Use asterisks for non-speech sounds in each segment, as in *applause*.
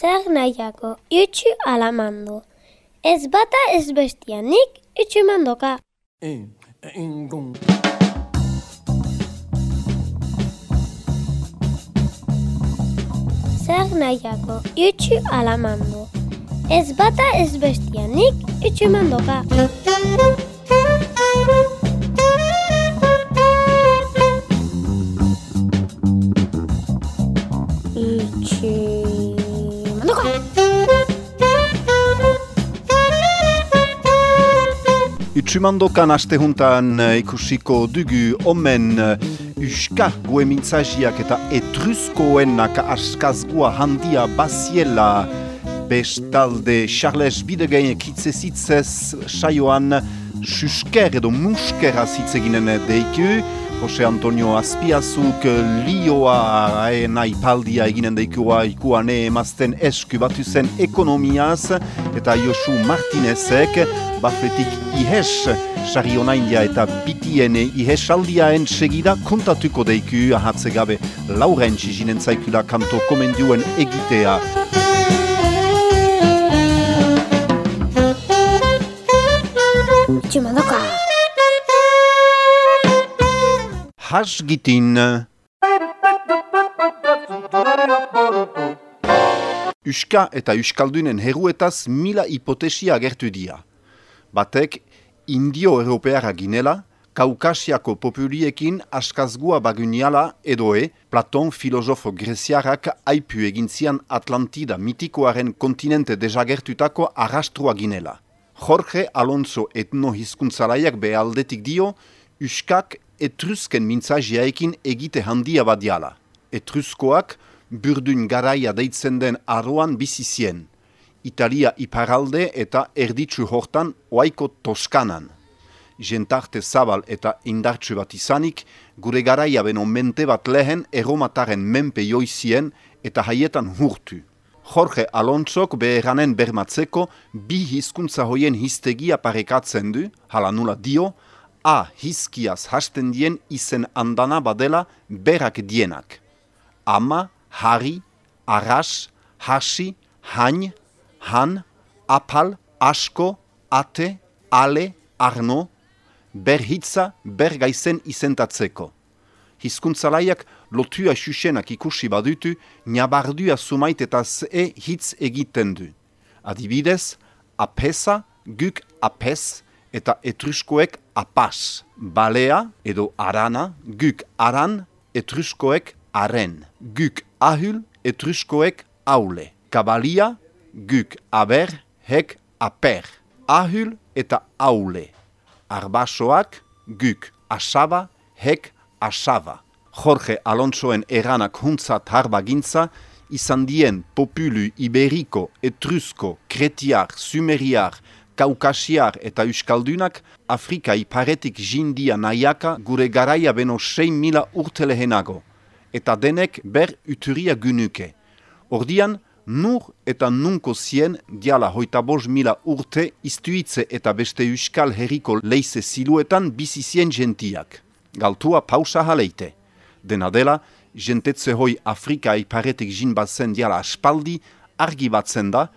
Zer nahiako, itxu alamandu. Ez bata ez bestia, nik itxu mandoka. E, engon. Zer nahiako, itxu alamandu. Ez bata ez bestia, nik itxu mandoka. Utsumandokan astehuntan eh, ikusiko dugu omen eh, uska gue mintzaziak eta etruskoenak askazgua handia baziela. Bestalde Charles Bidegen kitzezitzez saioan susker edo muskera zitzeginen deiku Jose Antonio Azpiazuk lioa nahi paldia eginen deikua ikuane emazten esku batu zen ekonomiaz eta Josu Martinezek bafetik ihes sari onaindia eta bitien ihesaldiaen segida kontatuko deiku ahatze gabe laurentzi jinen zaikula kanto komendioen egitea. Itxu Hasgitin. Euska eta Euskaldunen heruetaz mila hipotesia agertu dira. Batek, indio-europeara ginela, Kaukasiako populiekin askazgua baguniala edoe, Platon filosofo greziarrak aipu egintzian Atlantida mitikoaren kontinente desagertutako arrastrua ginela. Jorge Alonso etnohizkuntzalaiak behaldetik dio, Euskak etrusken mintzajiaekin egite handia badiala. Etruskoak burdun garaia deitzen den aroan bizizien. Italia iparalde eta erditsu hortan oaiko Toskanan. Jentarte zabal eta indartsu bat izanik, gure garaia beno mente bat lehen erromataren menpe joizien eta haietan hurtu. Jorge Alonsok beheranen bermatzeko bi hizkuntza hoien hiztegia parekatzen du, hala nula dio, A hizkiaz hasten dien izen andana badela berak dienak. Ama, hari, arras, hasi, hain, han, apal, asko, ate, ale, arno, berhitza, bergaizen izentatzeko. Hizkuntzalaiak lotua xuxenak ikusi badutu, nabardua sumait eta ze hitz egiten du. Adibidez, apesa, guk apes, eta etruskoek apas. Balea edo arana, guk aran, etruskoek aren. Guk ahul, etruskoek aule. Kabalia, guk aber, hek aper. Ahul eta aule. Arbasoak, guk asaba, hek asaba. Jorge Alonsoen eranak huntzat harbagintza, izan dien populu iberiko, etrusko, kretiar, sumeriar, kaukasiar eta euskaldunak Afrika iparetik jindia nahiaka gure garaia beno 6 mila urte lehenago. Eta denek ber uturia gunuke. Ordian, nur eta nunko zien diala hoita bost mila urte istuitze eta beste euskal herriko leize siluetan bizi zien gentiak. Galtua pausa haleite. Dena dela, jentetze hoi Afrika iparetik jin batzen diala aspaldi, argi batzen da,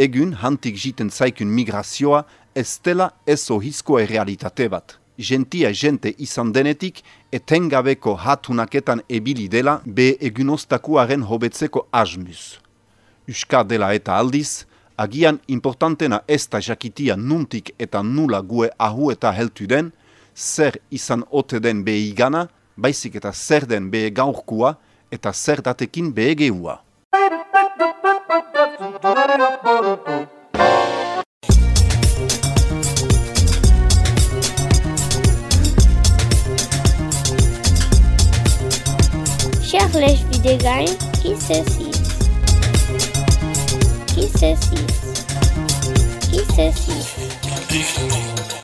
egun hantik jiten zaikun migrazioa ez dela ez ohizkoa realitate bat. Gentia jente izan denetik etengabeko hatunaketan ebili dela be egunostakuaren hobetzeko asmuz. Euska dela eta aldiz, agian importantena ez da jakitia nuntik eta nula gue ahu eta heltu den, zer izan ote den behi gana, baizik eta zer den behe gaurkua eta zer datekin behe gehua. Charles Videgain, qui Qui c'est six Qui c'est six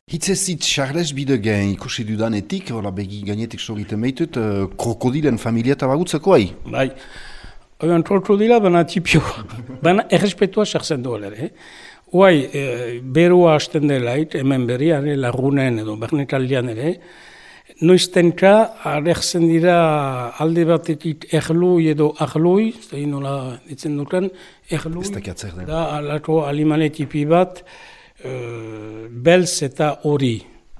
Hitzezit Charles Bidegen ikusi dudanetik, hola begi gainetik soriten meitut, uh, krokodilen familia eta bagutzeko ai. Bai, oian krokodila bana tipio, *laughs* bana errespetua sartzen duela ere. Hoai, e, berua hasten dela, hemen berrian, lagunen edo bernetaldian ere, Noiztenka, alertzen dira alde batetik erlui edo ahlui, ez da nola ditzen duten, den. da alako alimane tipi bat, uh, belz eta hori.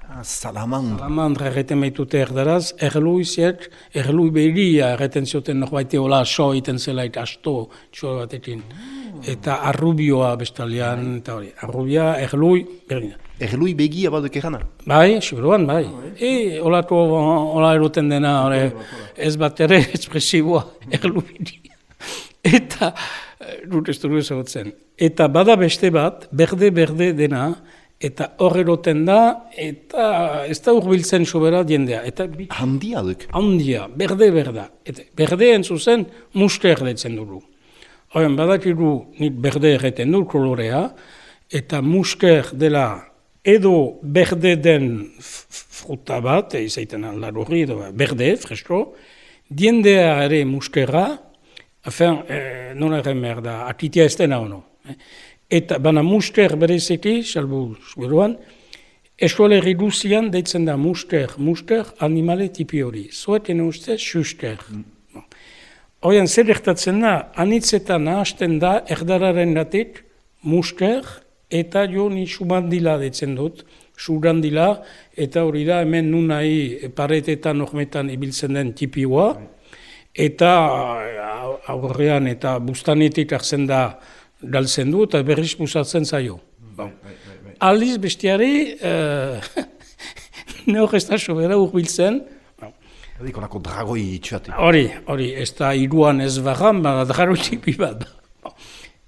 Ah, salamandra. Salamandra erreten baitute erdaraz, erlui ziet, erlui behiria erreten zioten norbait hola so iten zela eta asto txo batekin. Eta arrubioa bestalian, eta hori, arrubia, erlui, berdina. Erlui begia baduk erana. Bai, seguruan, bai. E, olako, ola eroten dena, ore, ez bat ere *laughs* espresiboa, erlubidi. Eta, eh, dut ez ezagutzen. Eta bada beste bat, berde-berde dena, eta hor eroten da, eta ez da urbiltzen sobera diendea. Eta bit Handia duk. handia, berde-berda. Eta berdeen zuzen, muste erretzen dugu. Horren, badakigu nik berde erreten du kolorea, eta musker dela edo berde den fruta bat, izaiten aldarurri edo berde, fresko, diendea ere muskerra, afen, eh, nola erren behar da, akitia ez dena ono. eh. Eta bana musker bereziki, salbu zuberuan, Eskoleri guzian deitzen da muster, muster, animale tipi hori. Zoeten uste, suster. Hoian, zer gertatzen da, anitzetan nahasten da, erdararen datik, muster, eta jo ni subandila deitzen dut, subandila, eta hori da, hemen nun nahi paretetan, ormetan ibiltzen den tipioa, eta au- aurrean eta bustanetik hartzen da galtzen du, eta berriz busatzen zaio. Bon. Aldiz bestiari, *laughs* uh, neur ez da sobera urbiltzen, Edik onako dragoi itxuatik. hori, hori, ez da iruan ez barran, bada draro tipi bat.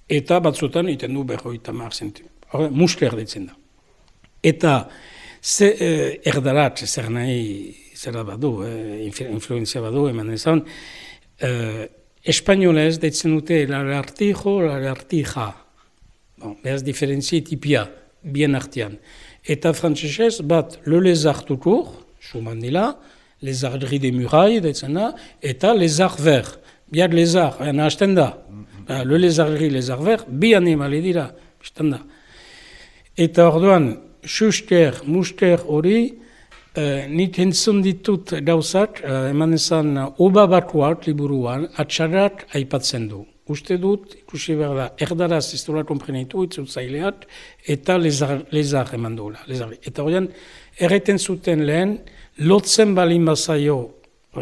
Eta batzutan iten du berroita mar zenti. Hori, muster ditzen da. Eta ze, eh, erdarat, zer nahi, zera badu, eh, influ- influenzia badu, eman ezan, eh, espainolez deitzen dute lagartijo, lagartija. Bon, behaz diferentzi tipia, bien artean. Eta frantzesez bat, le lézard tout court, suman dila, lézard gris des murailles, deitzen da, eta lézard vert. Biak lézard, ena hasten da. Ah, Le lézard gris, lézard vert, bi animale dira, bistan da. Eta orduan, suster, muster hori, eh, nik entzun ditut gauzak, eh, eman ezan, uh, oba batuak liburuan, atxarat aipatzen du. Uste dut, ikusi behar da, erdaraz ez dola komprenitu, itzutzaileak, eta lezar, lezar eman duela. Lezar. Eta horrean, erreten zuten lehen, lotzen balin bazaio,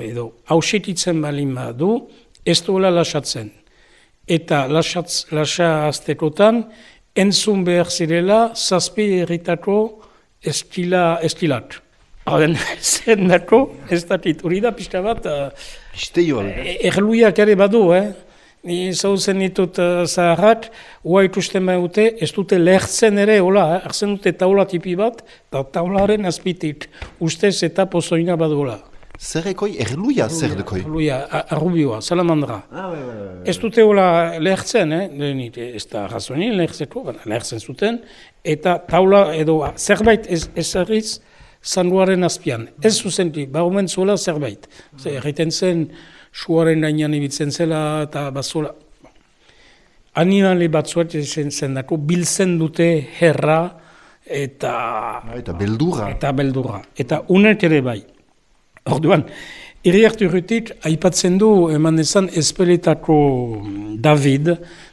edo, hausetitzen balin badu, ez duela lasatzen. Eta lasatz, lasa aztekotan, entzun behar zirela, zazpi erritako estila, estilat. Haren, zen dako, ez da hori da pixka bat, uh, Pisteio al. erluiak ere badu, eh? Ni zauzen ditut uh, zaharrak, ua ikusten baute, ez dute lehertzen ere, hola, eh? hartzen dute taula tipi bat, eta taularen azpitik, ustez eta pozoina badula. Zerrekoi, erluia zer dekoi. Erluia, arrubioa, salamandra. Ah, bai, bai, bai. Ez dute hola lehertzen, eh? Lehenik, ez da razonin lehertzeko, lehertzen zuten, eta taula edo zerbait ez ezarriz zanduaren azpian. Ez zuzenti, ba omen zuela zerbait. Zer, egiten zen, suaren gainean ibiltzen zela eta bazola. Animale batzuak zen zendako, biltzen dute herra eta Ah, Eta beldurra. eta beldurra. Eta unek ere bai. Orduan, iriartu urrutik, aipatzen du, eman ezan, espeletako David,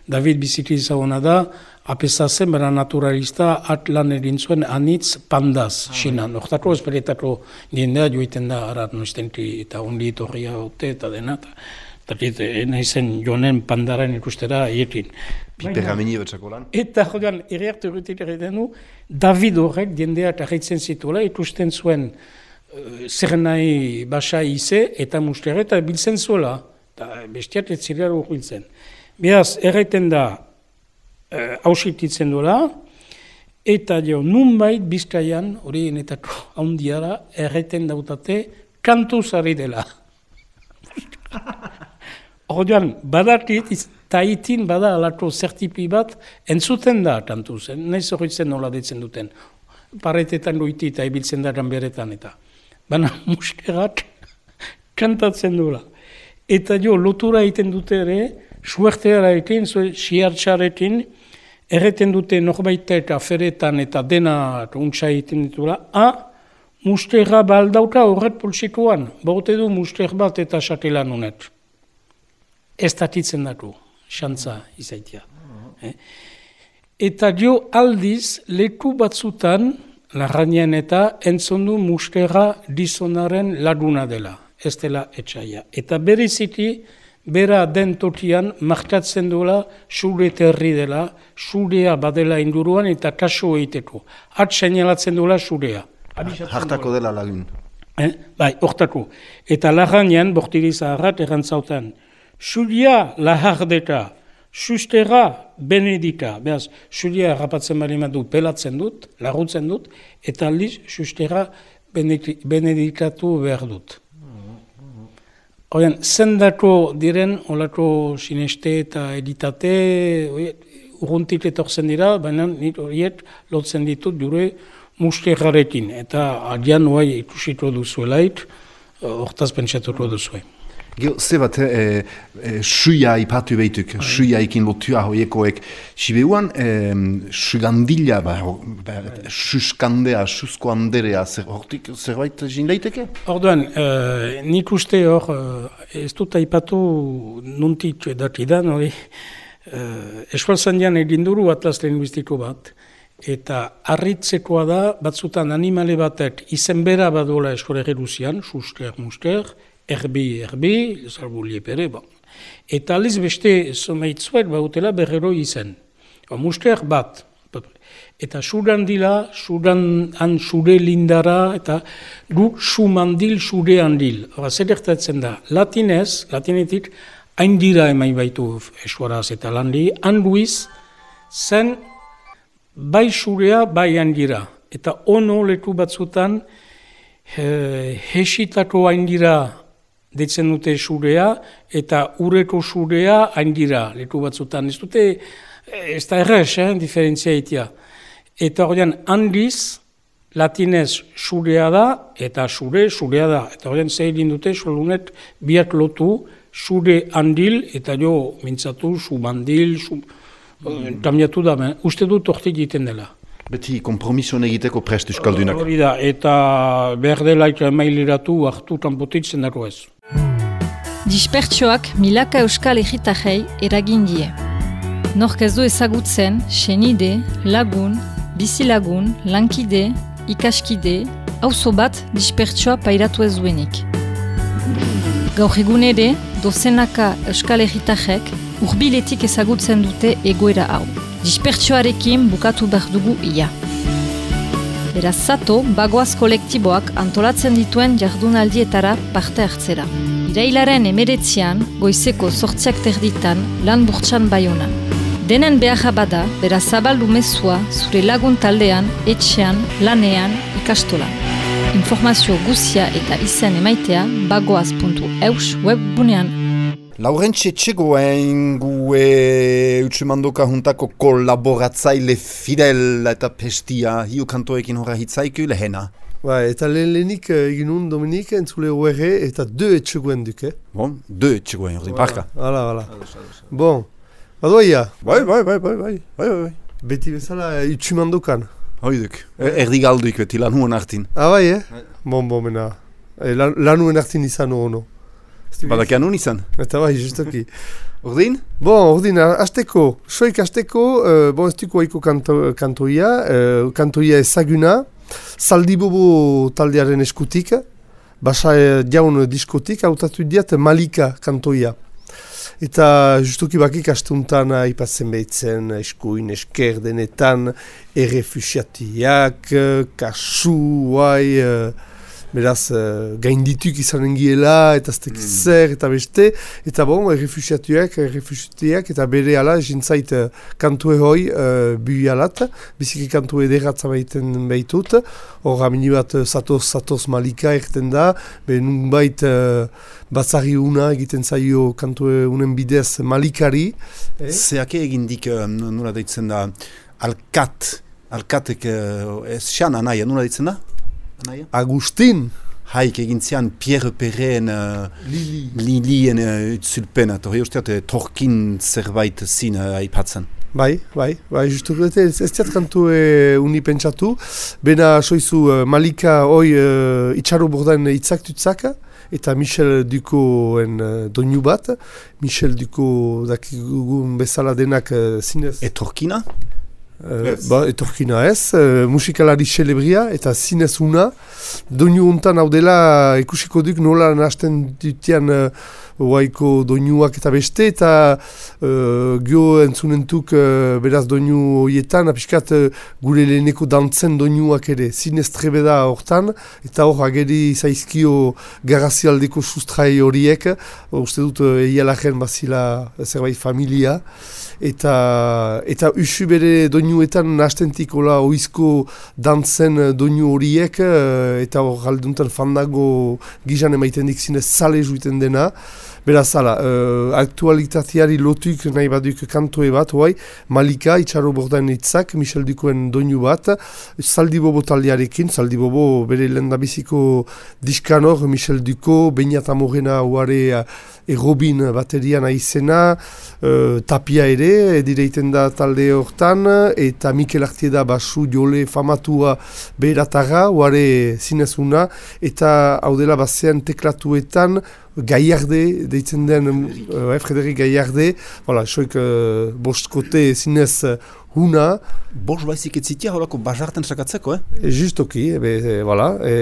David biziki ezaguna da, apesa zen, bera naturalista, at lan egin zuen anitz pandaz, sinan. Hortako espeletako jendea joiten da, arat noiztenti, eta ondi etorria hote, eta dena, eta Dakit, nahi zen jonen pandaren ikustera hiekin. Piperra meni betxako lan. Eta jodan, iriartu urrutik egiten du, David horrek jendeak argitzen zituela, ikusten zuen uh, zer nahi basa ize eta muster eta biltzen zuela. Eta bestiat ez zirela urbiltzen. Beraz, erraiten da, uh, hausititzen duela, eta jo, nunbait bizkaian, hori enetako *laughs* haundiara, erraiten dautate, kantuz ari dela. *laughs* Orduan, badakit, taitin bada alako zertipi bat, entzuten da kantu zen, nahiz horretzen nola ditzen duten. Paretetan goiti eta ibiltzen da ganberetan eta. Baina *laughs* muskerak kantatzen duela. Eta jo, lotura egiten dute ere, suertearekin, siartxarekin, erreten dute norbaitek aferetan eta dena untsa egiten dituela, a, musterra baldauta horret pulsituan, bote du muster bat eta satelan honet. Ez datitzen datu, xantza izaitia. Eh? Eta dio aldiz, leku batzutan, larranean eta entzondu musterra dizonaren laguna dela, ez dela etxaia. Eta beriziti, bera den totian markatzen duela sure terri dela, surea badela induruan eta kaso egiteko. Hat seinalatzen duela surea. Hartako dela lagun. Eh? Bai, hortako. Eta laganean, bortiri zaharrat, errantzautan, Julia lahardeta, sustera benedita. Beaz, Julia rapatzen bari du pelatzen dut, lagutzen dut, eta aldiz, sustera benedikatu behar dut. Horien, zendako diren, olako sineste eta editate, urruntit etorzen dira, baina nit horiet lotzen ditut jure, musterrarekin, eta adian hoai ikusitu duzuelait, hortaz pentsatuko duzuei. Gio, ze bat, e, e, suia ipatu behituk, suia ikin lotua hoiekoek, sibeuan, e, sugandila, ba, ba, suskandea, susko anderea, zer, hortik zerbait jin daiteke? Orduan, e, nik uste hor, ez dut aipatu nuntit datidan, hori, e, eskualzan dian egin duru atlas linguistiko bat, eta harritzekoa da, batzutan animale batek izen bera badola eskore geruzian, suster, muster, erbi, erbi, salbu liepere, bon. Eta aliz beste zomeitzuet bautela berrero izen. O, muster bat. Eta sudan dila, sudan han sure lindara, eta gu sumandil sure handil. Hora, zer da, latinez, latinetik, hain dira emain baitu esuaraz eta landi, handuiz, zen bai surea, bai handira. Eta ono leku batzutan, he, hesitako hain dira deitzen dute surea, eta ureko surea hain dira, leku batzutan. Ez dute, eh, ez da errez, eh, diferentzia itia. Eta horrean, handiz, latinez surea da, eta sure, surea da. Eta horrean, zehilin dute, solunet, biak lotu, sure handil, eta jo, mintzatu, su bandil, su... Mm. Da, ben, uste dut orte egiten dela. Beti, kompromisoan egiteko prest euskaldunak. Hori da, eta behar delaik mailiratu, hartu tanpotitzen dago ez. Dispertsioak milaka euskal egitajei eragin die. Nork ez du ezagutzen, senide, lagun, bizilagun, lankide, ikaskide, auzo bat dispertsioa pairatu ez duenik. Gaur egun ere, dozenaka euskal egitajek urbiletik ezagutzen dute egoera hau. Dispertsioarekin bukatu behar dugu ia. Beraz zato, bagoaz kolektiboak antolatzen dituen jardunaldietara parte hartzera. Irailaren emeretzean, goizeko sortziak terditan, lan burtsan baionan. Denen behar bada, bera zabaldu mezua, zure lagun taldean, etxean, lanean, ikastolan. Informazio guzia eta izen emaitea bagoaz.eus webbunean. Laurentxe txegoen gue utsumandoka juntako kolaboratzaile Fidel eta Pestia hiu kantoekin horra hitzaiku lehena. Ba, eta lehen lehenik uh, egin un Dominik entzule URE eta deux etxegoen duk, eh? Bon, deux etxegoen, hori parka. Hala, hala. Bon, badoia? Bai, bai, bai, bai, bai, bai, bai. Beti bezala uh, itxumandokan. Hoi duk, e, erdi galduik beti lanuen hartin. Ah, bai, eh? Bai. Bon, bon, mena. E, lan, lanuen hartin izan hori, no? Badak anun izan? Eta bai, justoki. Urdin? *laughs* Bon, urdin, azteko, soik azteko, uh, bon, ez duko aiko kanto, kantoia, uh, kantoia ezaguna, Zaldibobo taldearen eskutik, basa jaun diskotik, hautatu diat Malika kantoia. Eta justuki bakik astuntan ipatzen behitzen eskuin esker denetan, errefusiatiak, kasu, guai, uh, beraz, uh, gaindituk izanen giela, eta aztek mm. zer, eta beste, eta bon, errefusiatuak, errefusiatiak, eta bere ala, jintzait, uh, kantu ehoi, uh, bui alat, biziki kantu ederratza baiten behitut, hor amini bat, uh, satoz, satoz malika erten da, be bait, uh, batzari una egiten zaio kantu unen bidez malikari. Eh? Zeake egindik, uh, nola deitzen da, alkat, alkatek, uh, ez xan anaia, nola deitzen da? Agustin. Haik egin zian Pierre Perren uh, Lili. Lilien uh, utzulpen. Torri usteat, torkin zerbait zin uh, aipatzen. Bai, bai, bai, justu ez ez diat kantu e, uni pentsatu, bena soizu uh, Malika hoi uh, itxaro bordan itzak tutzaka, eta Michel Dukoen uh, doinu bat, Michel Duko dakigugun bezala denak uh, zinez. Etorkina? Uh, ba, etorkina ez, uh, musikalari celebria eta zinez una. Doinu untan hau dela ikusiko duk nola nahasten dutian uh, oaiko doinuak eta beste eta uh, gio entzunentuk uh, beraz doinu horietan apiskat uh, gure leheneko dantzen doinuak ere. Zinez trebeda hortan eta hor ageri zaizkio garazialdeko sustrai horiek. Uste dut uh, eialajen bazila zerbait familia eta eta usu bere doinuetan nastentik hola oizko dantzen doinu horiek eta hor galduntan fandago gizan emaiten dik zinez zale juiten dena Beraz, ala, uh, aktualitateari lotuik nahi baduk kantoe bat, hoai, Malika, itxaro bordan itzak, Michel Dukoen doinu bat, Zaldi Bobo taldearekin, Zaldi Bobo bere lendabiziko diskanor, Michel Duko, Beñat Amorena huare errobin baterian aizena, uh, tapia ere, edireiten da talde hortan, eta Mikel Artieda basu jole famatua beheratarra, huare zinezuna, eta hau dela bazean teklatuetan, Gaiarde, deitzen den, uh, Frederik Gaiarde, voilà, soik uh, bostkote zinez uh, huna. Bost baizik ez zitia horako bazarten sakatzeko, eh? E, justoki, ebe, e, voilà, e,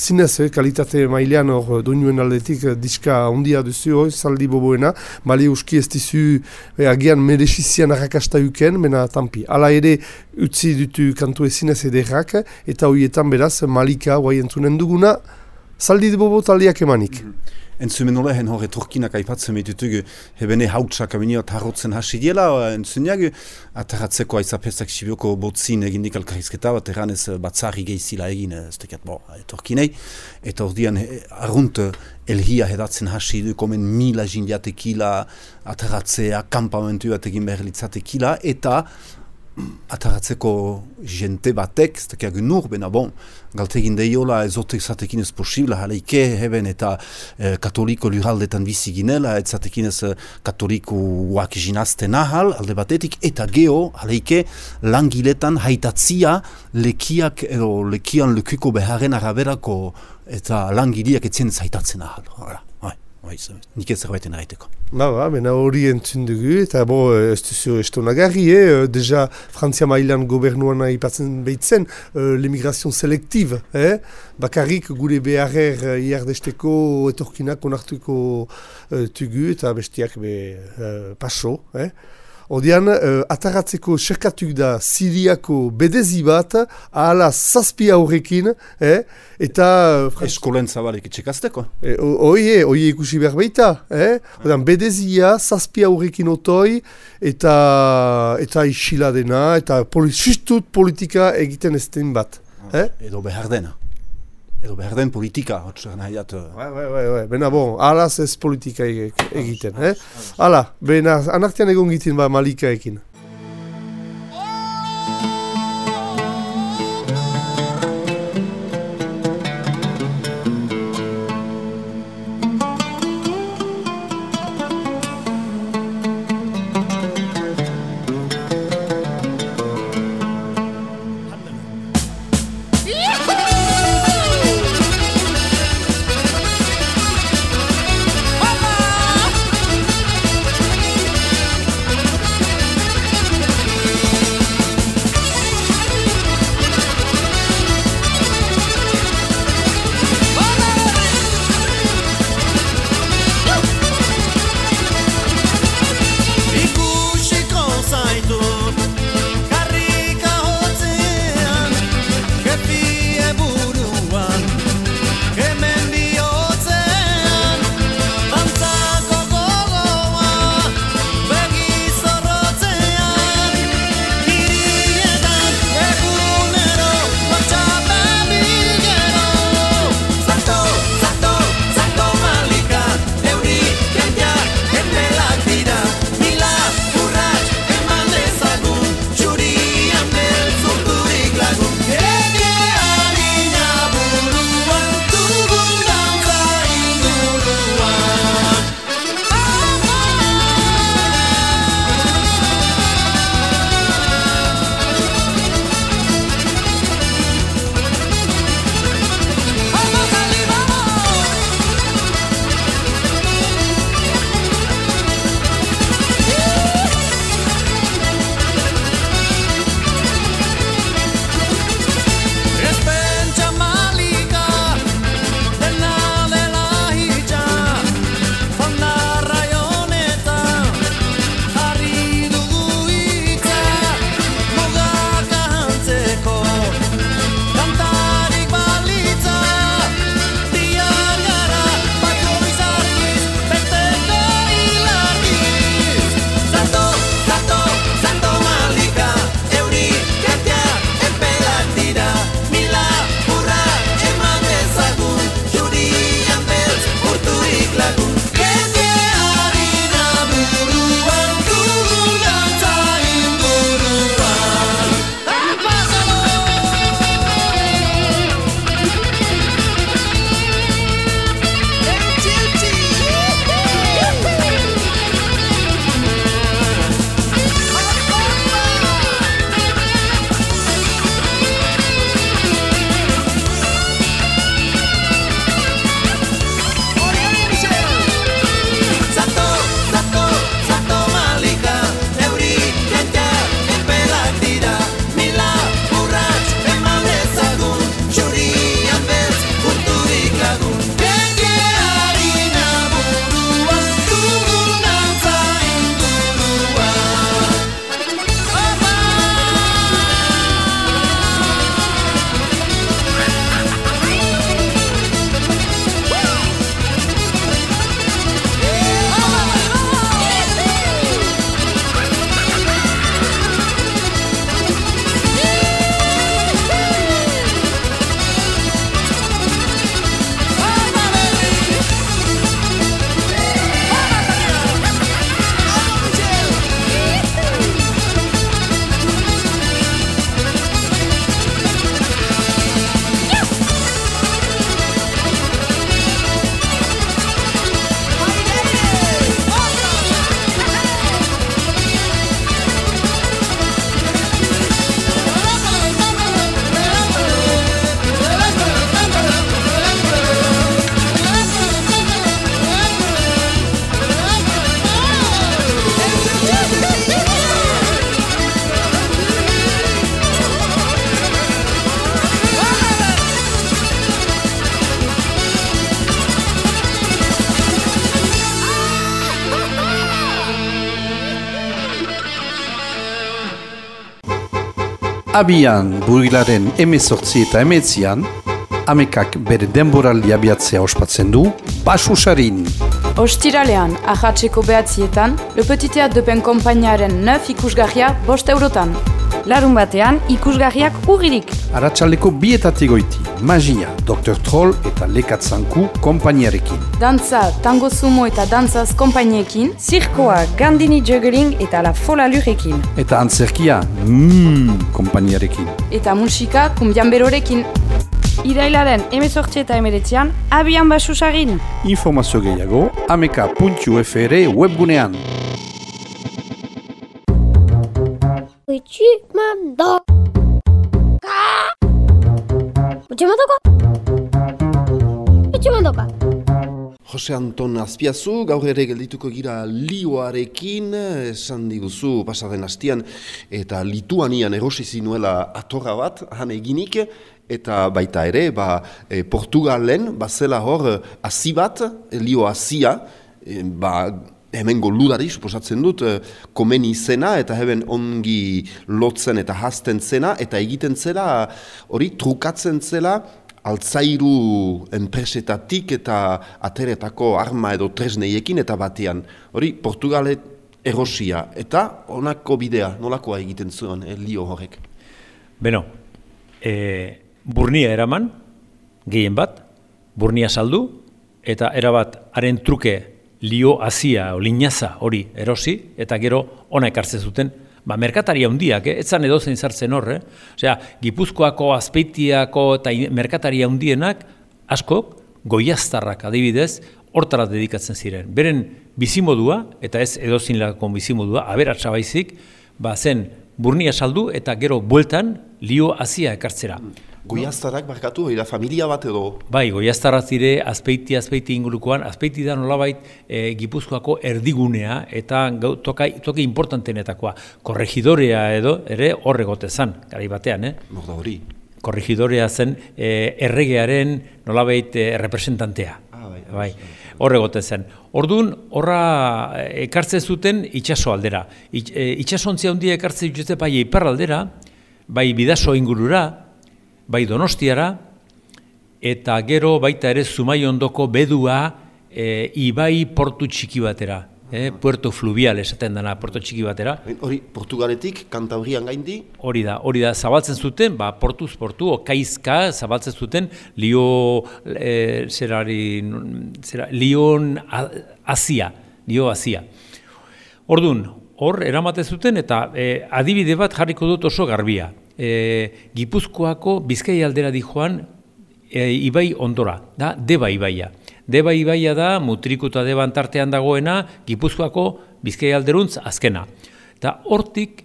zinez, eh, kalitate mailean hor doinuen aldetik diska ondia duzu hori, saldi boboena, mali uski ez dizu e, agian merexizian arrakasta uken, mena tampi. Hala ere, utzi dutu kantu ezinez ederrak, eta horietan beraz, malika, guai entzunen duguna, saldi bobo taldiak emanik. Mm entzumen nola hen hor etorkinak aipatzen behitutugu hebene hautsak abiniot harrotzen hasi diela entzuneag ataratzeko aizapezak sibioko botzin egindik alkarrizketa bat eranez batzari gehizila egin ez tekat bo etorkinei eta ordian arrunt elhia hedatzen hasi du komen mila jindiatekila ataratzea kampamentu bat egin behar litzatekila eta ataratzeko jente batek, ez dakiak nur, bena bon, galtegin deiola ezotek zatekin ez posibla, haleike heben eta eh, katoliko luraldetan bizi ginela, ez zatekin ez eh, katoliko uak jinazten ahal, alde batetik, eta geho, haleike, langiletan haitatzia lekiak, edo lekian lekuko beharren araberako eta langiliak etzien zaitatzen ahal. Hala, bai, nik ez zerbaiten haiteko. Ba, ba, bena hori entzun dugu, eta bo, ez duzu estonagarri, eh? deja Frantzia mailan gobernuan ipatzen behitzen, uh, l'emigrazio selektiv, eh? bakarrik gure beharrer uh, iardesteko etorkinak onartuko uh, tugu, eta bestiak be uh, paso, eh? Odian, uh, ataratzeko serkatuk da Siriako bedezi bat, ahala zazpia horrekin, eh? eta... Uh, Eskolen zabalek itxekazteko. E, oie, oie ikusi behar baita. Eh? Odian, bedezia, zazpia horrekin otoi, eta, eta isila dena, eta poli, politika egiten ez den bat. Eh? Edo behar dena. Edo behar den politika, hotz nahi dat. Bai, bai, bai, bai, bena bon, alaz ez politika egiten, eh? Hala, bena, anartian egon gitin ba malika Abian burilaren emezortzi eta emetzian, amekak bere denboraldi abiatzea ospatzen du, basusarin. Ostiralean, ahatzeko behatzietan, Le Petit Théâtre de Pen kompainiaren neuf ikusgarria bost eurotan. Larun batean, ikusgarriak ugirik. Aratxaleko bietatik goiti, magia, Dr. Troll eta Lekatzanku kompainiarekin. Dantza, tango sumo eta dantzaz kompainiekin. Zirkoa, Gandini Juggling eta La Fola Lurekin. Eta antzerkia, mmm, kompainiarekin. Eta musika, kumbian berorekin. Irailaren emezortzi eta emeretzean, abian basusagin. Informazio gehiago, ameka.fr webgunean. Utsi mando. Ka! Utsi mandoko? Utsi mandoka. Jose Anton Azpiazu, gaur ere geldituko gira lioarekin, esan diguzu pasaden hastian, eta Lituanian erosi zinuela atorra bat, han eginik, eta baita ere, ba, e, Portugalen, bazela hor, e, lio hasia, e, ba, hemengo ludari, suposatzen dut, e, komeni zena, eta heben ongi lotzen eta hasten zena, eta egiten zela, hori, trukatzen zela, altzairu enpresetatik eta ateretako arma edo tresneiekin eta batean. Hori, Portugalet erosia eta honako bidea, nolakoa egiten zuen eh, lio horrek? Beno, e, burnia eraman, gehien bat, burnia saldu, eta erabat haren truke lio hasia o linaza hori erosi, eta gero ona ekartzen zuten ba, merkatari handiak, eh? etzan edo zein zartzen horre. Eh? Osea, Gipuzkoako, Azpeitiako eta merkatari handienak askok, goiaztarrak adibidez, hortara dedikatzen ziren. Beren bizimodua, eta ez edozin lako bizimodua, aberatsa baizik, ba, zen burnia saldu eta gero bueltan lio hasia ekartzera. Goiaztarak barkatu, da familia bat edo? Bai, goiaztarrak zire, azpeiti, azpeiti ingurukoan, azpeiti da nolabait e, gipuzkoako erdigunea eta gau, toka, toki importantenetakoa. Korregidorea edo, ere horregote zan, gari batean, eh? Morda hori. Korregidorea zen e, erregearen nolabait e, representantea. Ah, bai, bai. Horregote zen. Orduan, horra ekartzen zuten itxaso aldera. Itx, e, itxasontzia handia ekartzen zuten bai ipar aldera, bai bidaso ingurura, bai donostiara, eta gero baita ere zumai ondoko bedua e, ibai portu txiki batera. E, puerto fluvial esaten dena porto txiki batera. Hori, Portugaletik, kantaurian gaindi? Hori da, hori da, zabaltzen zuten, ba, portuz portu, okaizka, zabaltzen zuten, lio, e, zerari, zera, lion azia, lio azia. Orduan, hor, eramate zuten, eta e, adibide bat jarriko dut oso garbia e, Gipuzkoako Bizkai aldera di joan e, ibai ondora, da Deba ibaia. Deba ibaia da mutrikuta deban tartean dagoena Gipuzkoako Bizkai alderuntz azkena. Eta hortik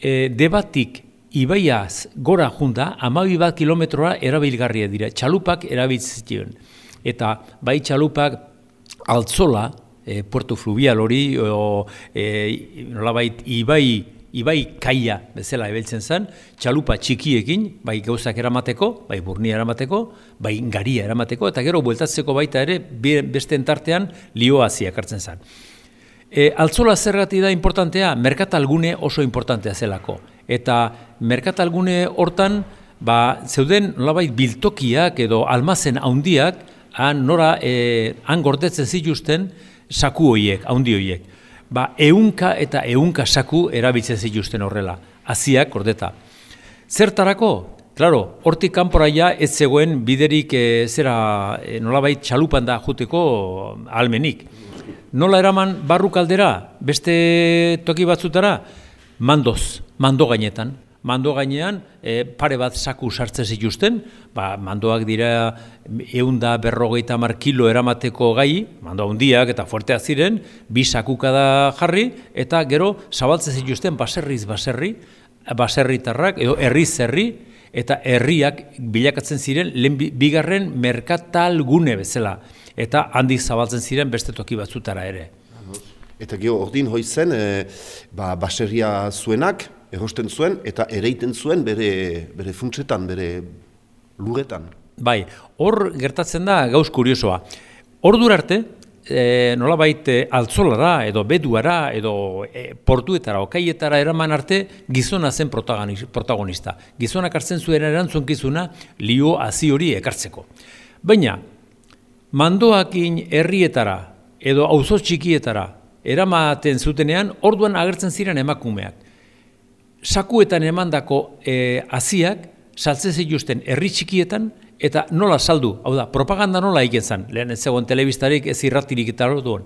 e, debatik ibaiaz gora junda, amabi bat kilometroa erabilgarria dira, txalupak erabiltzen Eta bai txalupak altzola, e, puerto fluvial hori, o, e, nolabait ibai ibai kaia bezala ebeltzen zen, txalupa txikiekin, bai gauzak eramateko, bai burnia eramateko, bai garia eramateko, eta gero bueltatzeko baita ere, beste entartean lioa hartzen zen. E, altzola zergati da importantea, merkatalgune oso importantea zelako. Eta merkatalgune hortan, ba, zeuden nolabait biltokiak edo almazen handiak, han nora, e, han gordetzen zituzten, saku horiek, handi horiek ba, eunka eta eunka saku erabiltzen zituzten horrela, aziak ordeta. Zertarako? Claro, hortik kanpora ja ez zegoen biderik e, zera e, nolabait txalupan da juteko almenik. Nola eraman barruk aldera, beste toki batzutara? Mandoz, mando gainetan mando gainean e, pare bat saku sartzen zituzten, ba, mandoak dira eunda berrogeita mar eramateko gai, mando handiak eta fuerteak ziren, bi sakuka da jarri, eta gero zabaltzen zituzten baserriz baserri, baserritarrak, edo herri zerri, eta herriak bilakatzen ziren lehen bigarren merkatal gune bezala, eta handik zabaltzen ziren beste toki batzutara ere. Eta gero, ordin hoizen, e, ba, baserria zuenak, erosten zuen eta ereiten zuen bere, bere funtsetan, bere luretan. Bai, hor gertatzen da gauz kuriosoa. Hor arte, e, nolabait e, altzolara edo beduara edo e, portuetara okaietara eraman arte gizona zen protagonista. Gizonak hartzen zuen erantzunkizuna lio hazi hori ekartzeko. Baina, mandoakin herrietara edo auzo txikietara eramaten zutenean, orduan agertzen ziren emakumeak. Sakuetan emandako e, aziak saltzen zituzten herri txikietan eta nola saldu, hau da, propaganda nola egin zen, lehen ez zegoen telebistarik ez irratirik eta orduan.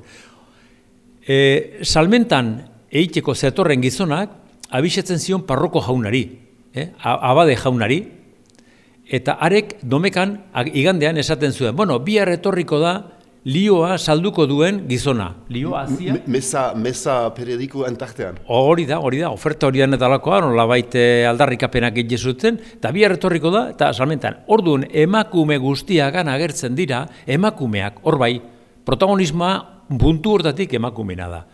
E, salmentan eiteko zetorren gizonak, abisetzen zion parroko jaunari, eh? abade jaunari, eta arek domekan igandean esaten zuen, bueno, bihar etorriko da, lioa salduko duen gizona. Lioa azia. Mesa, mesa periodiko entartean. Hori da, hori da, oferta hori eta lakoa, nola baite aldarrikapenak egin eta bi erretorriko da, eta salmentan, orduan emakume guztiagan agertzen dira, emakumeak, hor bai, protagonismoa puntu hortatik emakumena da.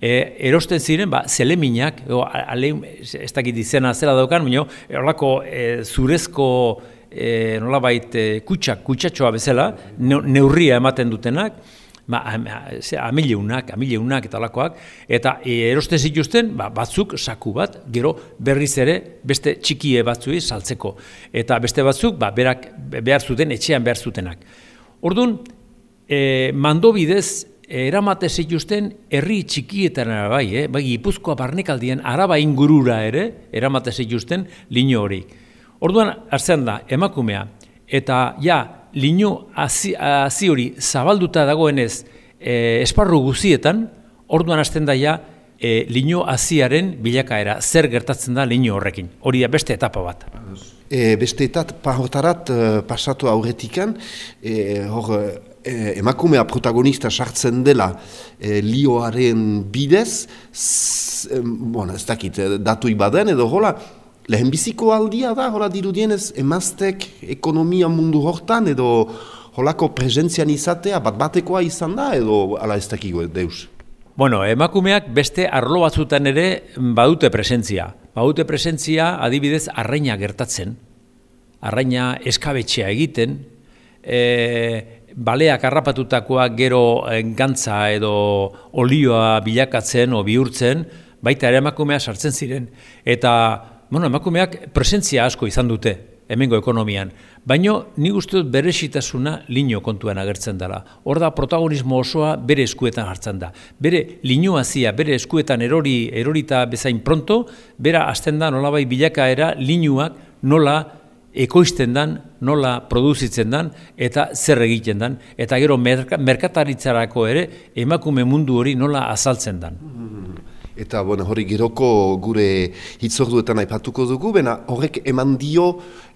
E, erosten ziren, ba, zeleminak, ez dakit izena zela daukan, baina, horlako e, zurezko e, nolabait e, kutsak, kutsatxoa bezala, neurria ematen dutenak, ba, amileunak, amileunak eta lakoak, eta e, erosten zituzten ba, batzuk saku bat, gero berriz ere beste txikie batzuei saltzeko. Eta beste batzuk ba, berak behar zuten, etxean behar zutenak. Orduan, e, mando bidez, eramate zituzten herri txikietan bai, eh? bai Gipuzkoa barnekaldien araba ingurura ere eramate zituzten lino hori. Orduan, hartzen da, emakumea, eta ja, lino hazi hori zabalduta dagoenez e, esparru guzietan, orduan hasten da ja, e, lino haziaren bilakaera, zer gertatzen da lino horrekin. Hori da beste etapa bat. E, beste etapa hortarat e, pasatu aurretikan, e, hor, e, emakumea protagonista sartzen dela e, lioaren bidez, z, e, bon, ez dakit, datu ibaden edo hola, lehenbiziko aldia da, hola dirudienez, emaztek ekonomia mundu hortan, edo holako presentzian izatea, bat batekoa izan da, edo ala ez dakigo deus? Bueno, emakumeak beste arlo batzutan ere badute presentzia. Badute presentzia adibidez arraina gertatzen, arraina eskabetxea egiten, e, baleak harrapatutakoak gero e, gantza edo olioa bilakatzen o bihurtzen, baita ere emakumea sartzen ziren. Eta bueno, emakumeak presentzia asko izan dute hemengo ekonomian, baino ni uste dut beresitasuna lino kontuan agertzen dela. Hor da protagonismo osoa bere eskuetan hartzen da. Bere lino hazia, bere eskuetan erori erorita bezain pronto, bera hasten da nolabai bilakaera linuak nola ekoizten dan, nola produzitzen dan, eta zer egiten dan, eta gero merkataritzarako ere emakume mundu hori nola azaltzen dan. Eta bueno, hori giroko gure hitzorduetan aipatuko dugu, bena horrek eman dio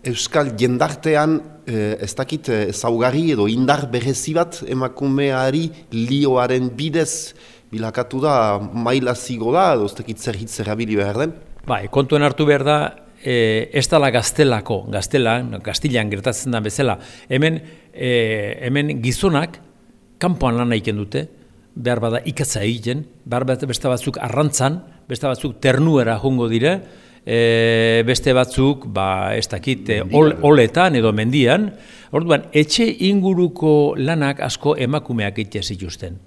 Euskal jendartean eh, ez dakit eh, zaugarri edo indar berezi bat emakumeari lioaren bidez bilakatu da maila zigo da, edo ez dakit zer hitz erabili behar den? Bai, kontuen hartu behar da, e, ez dala gaztelako, gaztelan, gaztilan gertatzen da bezala, hemen, e, hemen gizonak kanpoan lan egiten dute, behar bada ikatza egiten, behar bada beste batzuk arrantzan, beste batzuk ternuera jongo dire, e, beste batzuk, ba, ez dakit, e, oletan edo mendian, orduan, etxe inguruko lanak asko emakumeak egiten zituzten.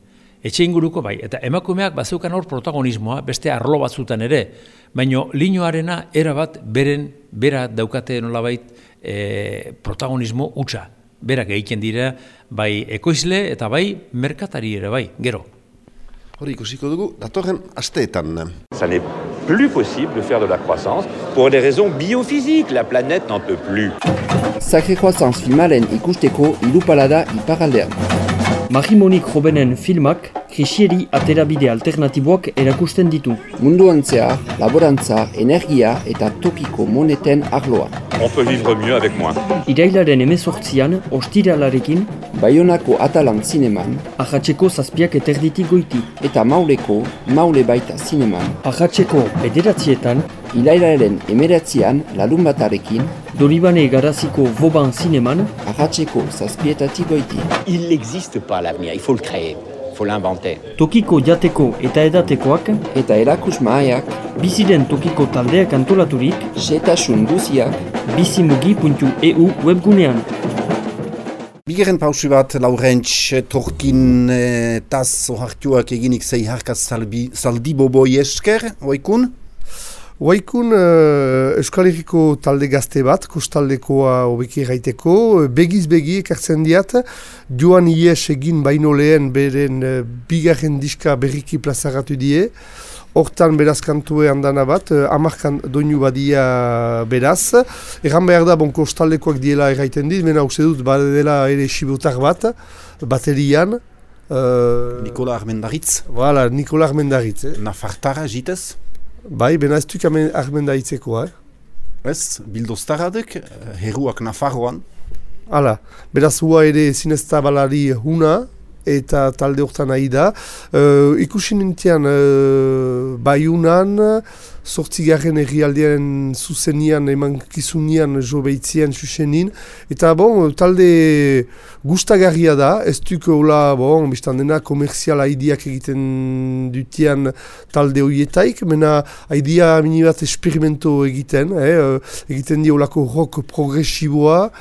Etxe inguruko bai, eta emakumeak bazeukan hor protagonismoa, beste arlo batzutan ere, baino lineoarena erabat beren, bera daukate nolabait e, protagonismo utza berak egiten dira bai ekoizle eta bai merkatari ere bai, gero. Hori ikusiko dugu, datorren asteetan. Ça n'est plus possible de faire de la croissance pour des raisons biophysiques, la planète n'en peut plus. Sacré croissance filmaren ikusteko irupalada iparaldean. Marie-Monique Robenen filmak krisieri aterabide alternatiboak erakusten ditu. Munduan zehar, laborantza, energia eta tokiko moneten arloa. On peut vivre mieux avec moins. Irailaren emezortzian, ostiralarekin, Bayonako Atalan zineman, ahatzeko zazpiak eterditik goiti. Eta mauleko, maule baita zineman. Ahatzeko bederatzietan, Ilailaren emeratzian, larun batarekin, Doribane garaziko Voban zineman, ahatzeko zazpietatik goiti. Il n'existe pas l'avenir, il faut le créer. faut l'inventer. Tokiko jateko eta edatekoak eta erakus mahaiak biziren tokiko taldeak antolaturik setasun guziak bizimugi.eu webgunean. Bigeren pausi bat, Laurentz, torkin e, taz ohartuak eginik zei harkaz salbi, zaldi boboi esker, oikun? Oaikun uh, Euskal Herriko talde gazte bat, kostaldekoa hobeki gaiteko, begiz begi ekartzen diat, joan ies egin baino lehen beren uh, bigarren diska berriki plazaratu die, Hortan beraz kantue handana bat, uh, amarkan doinu badia beraz. Egan behar da, bon, kostaldekoak diela erraiten dit, mena uste dut, badela ere sibutar bat, baterian. Uh, Nikola Armendaritz. Voilà, Nikola Armendaritz. Eh? Nafartara jitez? Bai, bena ez duk armendaitzeko, eh? Ez, bildoztaradek, herruak Nafarroan. Hala, beraz hua ere zinezta balari huna, eta talde hortan nahi da. Uh, ikusi nintian, uh, baiunan, sortzigarren errialdearen zuzenian, eman kizunian jo behitzien susenin. Eta bon, talde gustagarria da, ez duk hola, bon, biztan dena, komerzial haidiak egiten dutian talde horietaik, mena haidia minibat esperimento egiten, eh, egiten di holako rock progresiboa,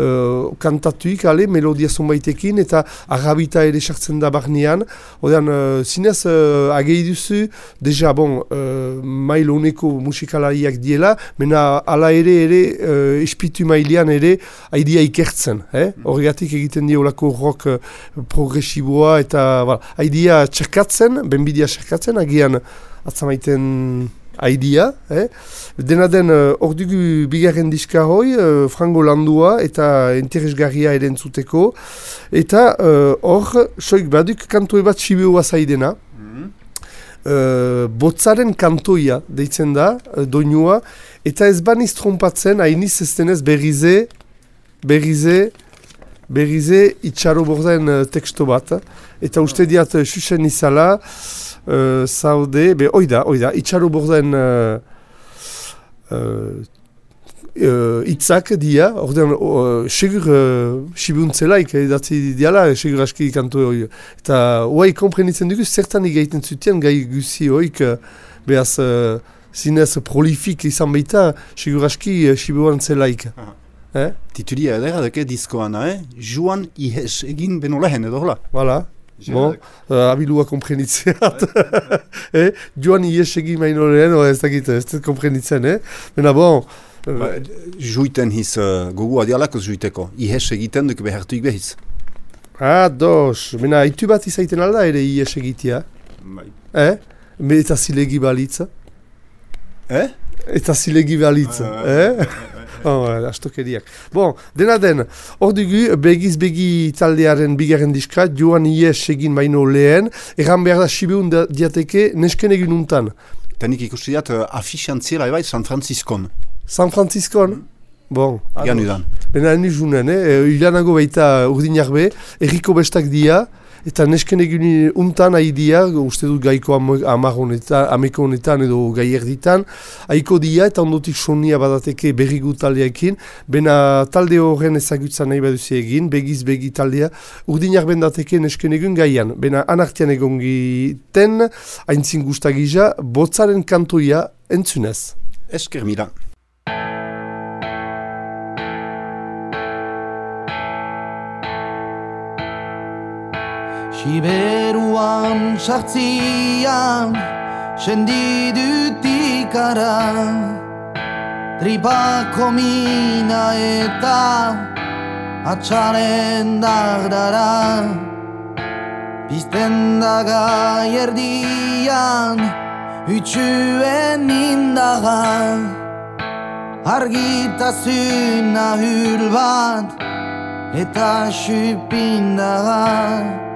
uh, kantatuik, ale, melodia zonbaitekin, eta agabita ere sartzen da barnean. Odean, uh, zinez, uh, agei duzu, deja, bon, uh, mail honeko musikalariak diela, mena ala ere ere uh, espitu mailean ere haidia ikertzen. Eh? Horregatik egiten diolako rock uh, progresiboa eta haidia txerkatzen, benbidia txerkatzen, agian atzamaiten haidia. Eh? Dena den hor uh, dugu bigarren diska hoi, uh, frango landua eta interesgarria erentzuteko. Eta hor, uh, soik baduk kantoe bat sibeoa zaidena. Uh, botzaren kantoia deitzen da, uh, doinua, eta ez baniz trompatzen, hainiz ez denez berrize, berrize, berrize itxaro bordaen uh, teksto bat. Eta uste diat, uh, susen izala, uh, zaude, be, oida, oida, itxaro bordaen uh, uh, uh, itzak dia, ordean, uh, segur uh, sibuntzelak edatzi diala, segur aski kantu hori. Eta hoai komprenitzen dugu, zertan egaiten zuten gai guzi hoik, uh, behaz uh, zinez prolifik izan baita, segur aski uh, sibuantzelaik. Eh? Titulia edera deke diskoan, eh? Joan ihes egin beno lehen edo hola. Voilà. Bon, uh, abilua komprenitzeat. *laughs* eh? Joan ihes egin baino lehen, ez dakit, ez dakit komprenitzen, eh? Mena bon, Ba, juiten hiz uh, gogua dialakoz juiteko. Ihes egiten duk behartuik behiz. Ah, dos. Mena, itu bat izaiten alda ere ihes egitea. Bai. Eh? Eta zilegi balitza. Eh? Eta zilegi balitza. eh? *laughs* Oh, astokeriak. Bon, dena den, hor dugu, begiz begi taldearen bigarren diska, joan ies egin baino lehen, erran behar da sibeun diateke nesken egin untan. Tenik ikusi diat, uh, afixan ziela ebai San Franciscon. San Franciscon? Bon. Ian udan. Bena ni junen, eh? Ilanago baita urdinarbe, erriko bestak dia, eta nesken egin untan ahi dia, uste dut gaiko amar honetan, ameko honetan edo gai erditan, haiko dia eta ondotik sonia badateke berrigu taldeakin, bena talde horren ezagutza nahi baduzi egin, begiz begi taldea, urdinar bendateke nesken egin gaian, bena anartian egon giten, haintzin guztagija, botzaren kantoia entzunez. Esker mira. Siberuan sartzian sendidutik ara Tripako mina eta atxaren dagdara Pizten da gai erdian utxuen indaga Argitazun ahul bat eta xupindaga Nitan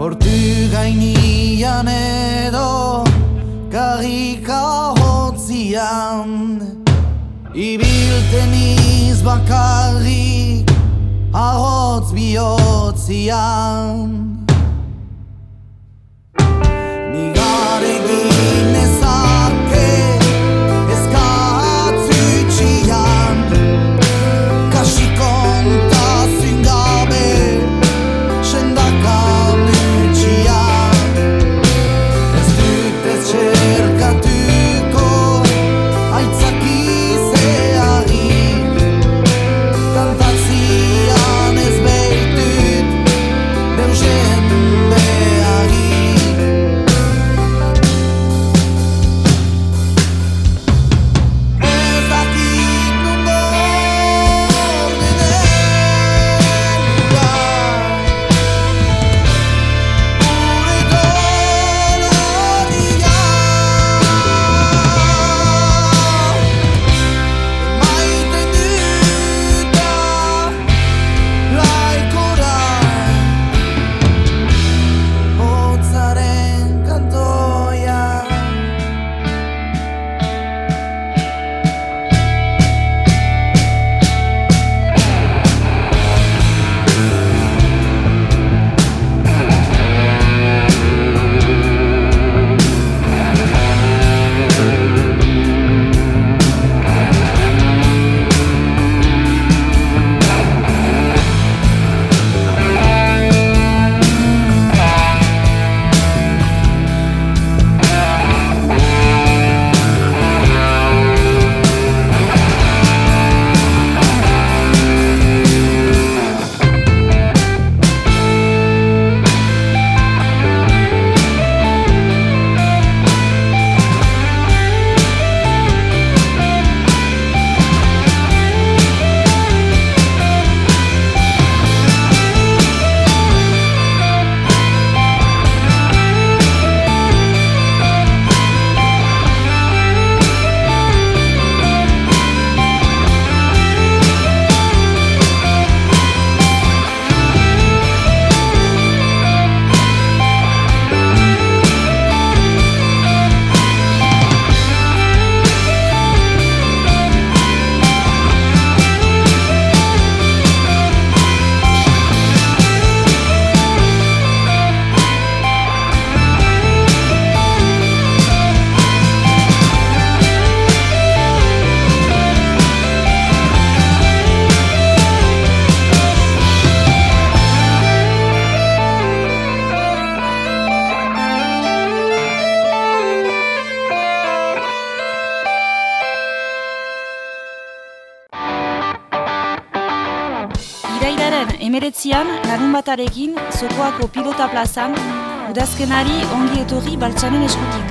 Hortu gainian edo Karrika hotzian. Ibilten iz bakarrik Ahotz bihotzian. Irailaren emeretzian, larun batarekin, zokoako pilota plazan, udazkenari ongi etorri baltsanen eskutik.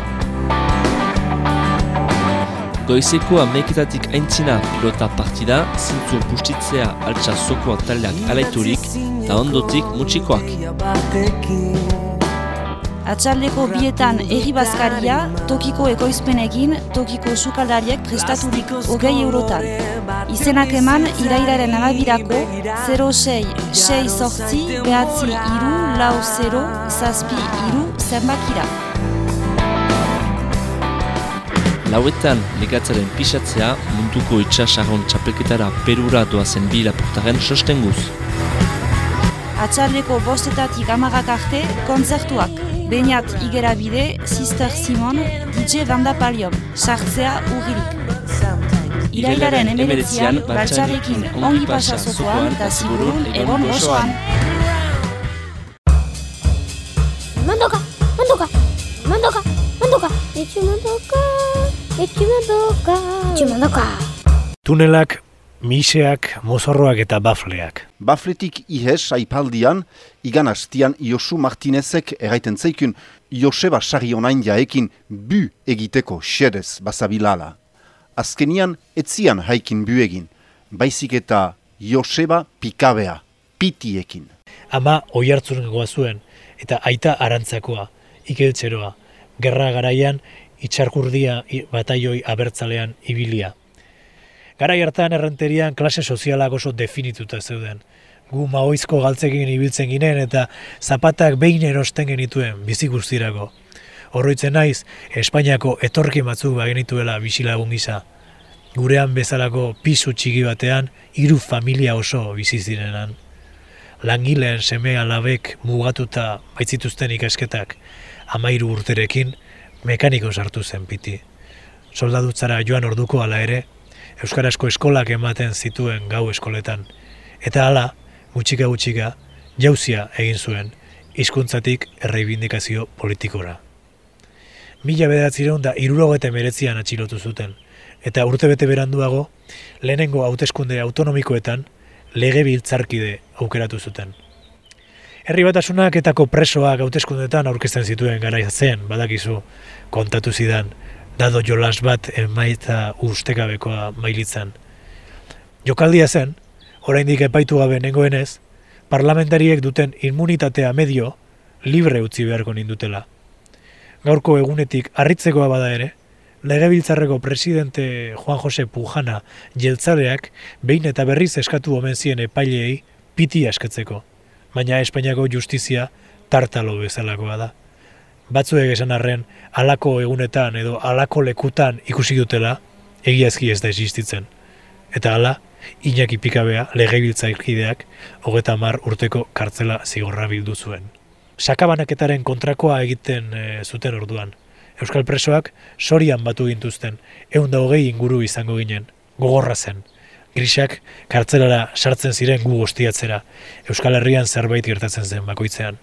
Goizeko ameketatik aintzina pilota partida, zintzur bustitzea altsa zokoan taldeak alaiturik, eta ondotik mutxikoak. Atxaldeko bietan erri bazkaria, tokiko ekoizpenekin, tokiko sukaldariek prestaturik hogei eurotan. Izenak eman irailaren amabirako 06 6 sortzi behatzi iru lau 0 zazpi iru zenbakira. Lauetan legatzaren pisatzea munduko itxasarron txapelketara perura doazen bi lapurtaren sostenguz. Atxaldeko bostetatik amagak arte kontzertuak. Beñat Igerabide, Sister Simon, DJ Vanda Paliom, sartzea urririk. Irailaren emeretzian, baltsarekin ongi pasa zokoan, eta ziburun egon osoan. Mandoka, mandoka, mandoka, mandoka, etxu mandoka, etxu mandoka, etxu mandoka. Tunelak, miseak, mozorroak eta bafleak. Bafletik ihes aipaldian, igan hastian Josu Martinezek erraiten zeikun Joseba Sarionain jaekin bu egiteko xedez basabilala. Azkenian etzian haikin bu egin, baizik eta Joseba pikabea, pitiekin. Ama oi zuen, eta aita arantzakoa, ikeltzeroa, gerra garaian itxarkurdia bataioi abertzalean ibilia. Garai hartan errenterian klase sozialak oso definituta zeuden. Gu maoizko galtzekin ibiltzen ginen eta zapatak behin erosten genituen bizi guztirako. Horroitzen naiz, Espainiako etorki batzuk bagenituela bisilagun gisa. Gurean bezalako pisu txiki batean, hiru familia oso bizi zirenan. Langileen seme alabek mugatuta baitzituzten ikasketak, amairu urterekin, mekaniko sartu zen piti. Soldadutzara joan orduko hala ere, Euskarazko eskolak ematen zituen gau eskoletan. Eta hala, gutxika gutxika, jauzia egin zuen, hizkuntzatik erreibindikazio politikora. Mila bederatzireun da irurogete meretzian atxilotu zuten, eta urtebete beranduago, lehenengo hauteskunde autonomikoetan, lege biltzarkide aukeratu zuten. Herri batasunak etako presoak hauteskundetan aurkezten zituen gara zen, badakizu, kontatu zidan, dado jolas bat emaitza ustekabekoa mailitzan. Jokaldia zen, oraindik epaitu gabe nengoenez, parlamentariek duten immunitatea medio libre utzi beharko nindutela. Gaurko egunetik harritzekoa bada ere, Legebiltzarreko presidente Juan Jose Pujana jeltzaleak behin eta berriz eskatu omen zien epaileei piti askatzeko, baina Espainiako justizia tartalo bezalakoa da. Batzuek esan arren, alako egunetan edo alako lekutan ikusi dutela, egiazki ez da existitzen. Eta hala, Iñaki Pikabea legebiltzarkideak hogeta mar urteko kartzela zigorra bildu zuen. Sakabanaketaren kontrakoa egiten e, zuten orduan. Euskal presoak sorian batu gintuzten, egun hogei inguru izango ginen, gogorra zen. Grisak kartzelara sartzen ziren gu guztiatzera, Euskal Herrian zerbait gertatzen zen bakoitzean.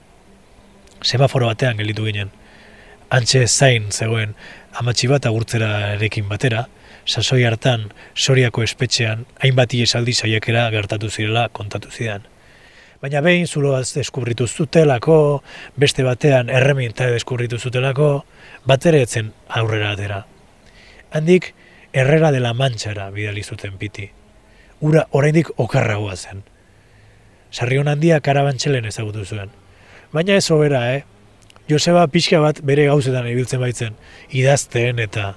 Semaforo batean gelditu ginen. Antxe zain zegoen amatxi bat agurtzera erekin batera, sasoi hartan soriako espetxean hainbat esaldi saiakera gertatu zirela kontatu zidan. Baina behin zuloaz deskubritu zutelako, beste batean erreminta deskubritu zutelako, bat ere etzen aurrera atera. Handik, errera dela mantxara bidali zuten piti. Ura oraindik okarragoa zen. Sarrion handia karabantxelen ezagutu zuen. Baina ez obera, eh? Joseba pixka bat bere gauzetan ibiltzen baitzen, idazten eta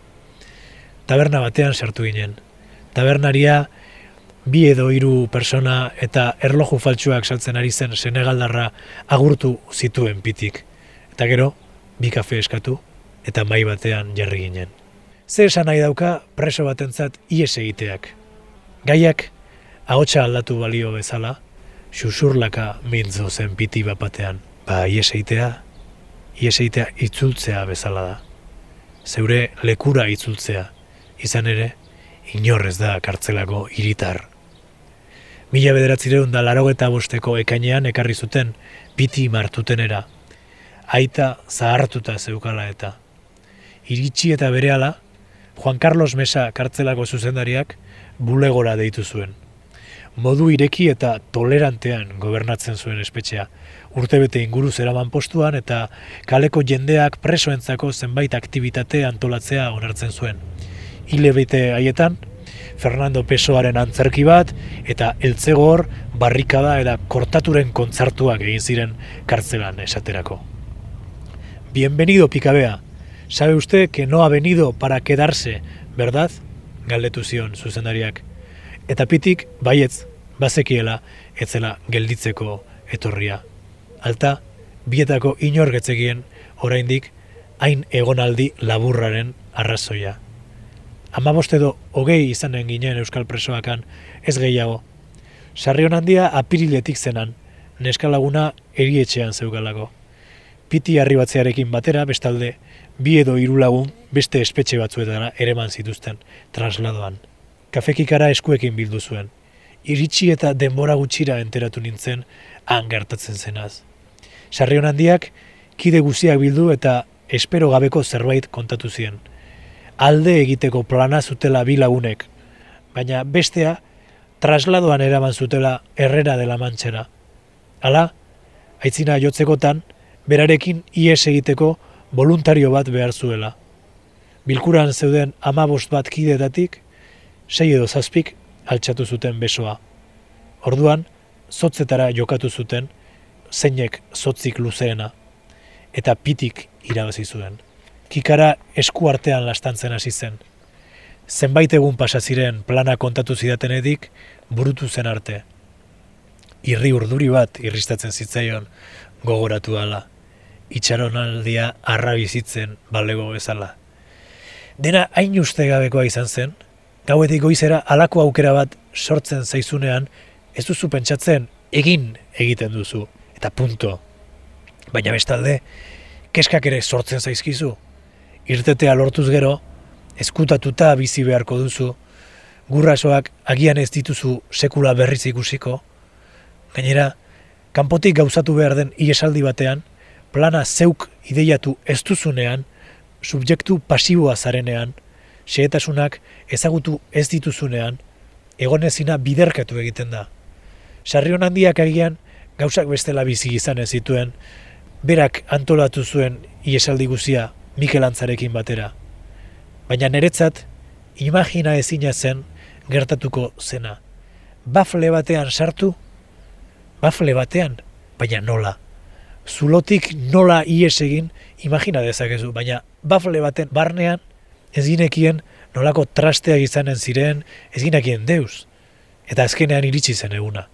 taberna batean sartu ginen. Tabernaria bi edo hiru persona eta erloju faltsuak saltzen ari zen Senegaldarra agurtu zituen pitik. Eta gero, bi kafe eskatu eta mai batean jarri ginen. Zer esan nahi dauka preso batentzat ies egiteak. Gaiak ahotsa aldatu balio bezala, xusurlaka mintzo zen piti bapatean. Ba, ies egitea, ies egitea itzultzea bezala da. Zeure lekura itzultzea, izan ere, inorrez da kartzelako iritar. Mila bederatzireun da larogeta bosteko ekainean ekarri zuten piti martutenera. Aita zahartuta zeukala eta. Iritsi eta berehala, Juan Carlos Mesa kartzelako zuzendariak bulegora deitu zuen. Modu ireki eta tolerantean gobernatzen zuen espetxea. Urtebete inguru zeraman postuan eta kaleko jendeak presoentzako zenbait aktivitate antolatzea onartzen zuen. Hile bete haietan, Fernando Pesoaren antzerki bat eta eltzegor barrikada eta kortaturen kontzartuak egin ziren kartzelan esaterako. Bienvenido, Picabea. Sabe usted que no ha venido para quedarse, verdad? Galdetu zion zuzendariak. Eta pitik, baietz, bazekiela, etzela gelditzeko etorria. Alta, bietako inor getzekien, oraindik, hain egonaldi laburraren arrazoia. Amabost edo hogei izanen ginen Euskal Presoakan, ez gehiago. Sarrion handia apiriletik zenan, neskalaguna erietxean zeugalako. Piti arribatzearekin batera, bestalde, bi edo hiru lagun beste espetxe batzuetara ereman zituzten, trasladoan. Kafekikara eskuekin bildu zuen. Iritsi eta denbora gutxira enteratu nintzen, han gertatzen zenaz. Sarrion handiak, kide guziak bildu eta espero gabeko zerbait kontatu zien. Alde egiteko plana zutela bi lagunek, baina bestea trasladoan eraman zutela herrera dela mantxera. Hala, aitzina jotzekotan, berarekin ies egiteko voluntario bat behar zuela. Bilkuran zeuden amabost bat kidetatik, sei edo zazpik altxatu zuten besoa. Orduan, zotzetara jokatu zuten, zeinek zotzik luzeena, eta pitik irabazi zuen. Kikara esku artean lastantzen hasi zen. Zenbait egun pasa ziren plana kontatu zidatenetik burutu zen arte. Irri urduri bat irristatzen zitzaion gogoratu ala. itxaronaldia arra bizitzen balego bezala. Dena hain ustegabekoa izan zen, gauetik goizera halako aukera bat sortzen zaizunean, ez duzu pentsatzen egin egiten duzu, eta punto. Baina bestalde, keskak ere sortzen zaizkizu. Irtetea lortuz gero, eskutatuta bizi beharko duzu, gurrasoak agian ez dituzu sekula berriz ikusiko. Gainera, kanpotik gauzatu behar den iesaldi batean, plana zeuk ideiatu ez duzunean, subjektu pasiboa zarenean, xehetasunak ezagutu ez dituzunean, egonezina biderkatu egiten da. Sarrion handiak agian gauzak bestela bizi izan ez zituen, berak antolatu zuen iesaldi guzia Mikel Antzarekin batera. Baina niretzat, imagina ezina zen gertatuko zena. Bafle batean sartu, bafle batean, baina nola. Zulotik nola ies egin, imagina dezakezu, baina bafle baten barnean ez ginekien nolako trasteak izanen ziren, ez ginekien deus. Eta azkenean iritsi zen eguna.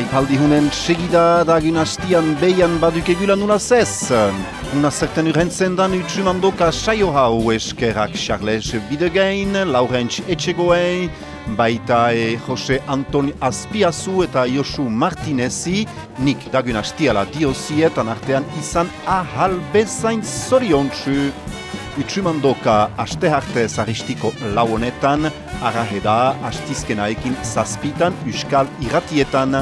Ipaldihunen segida dagun hastian behian baduk egula nula zez. Una zerten urrentzen dan utsumandoka saio hau eskerak Charles Bidegain, Laurentz Etxegoei, baita e Jose Antoni Azpiazu eta Josu Martinezi, nik dagun hastiala diozietan artean izan ahal bezain zoriontsu. Utsumandoka aste arte zaristiko lauonetan, araheda astizkenaekin zazpitan uskal irratietan.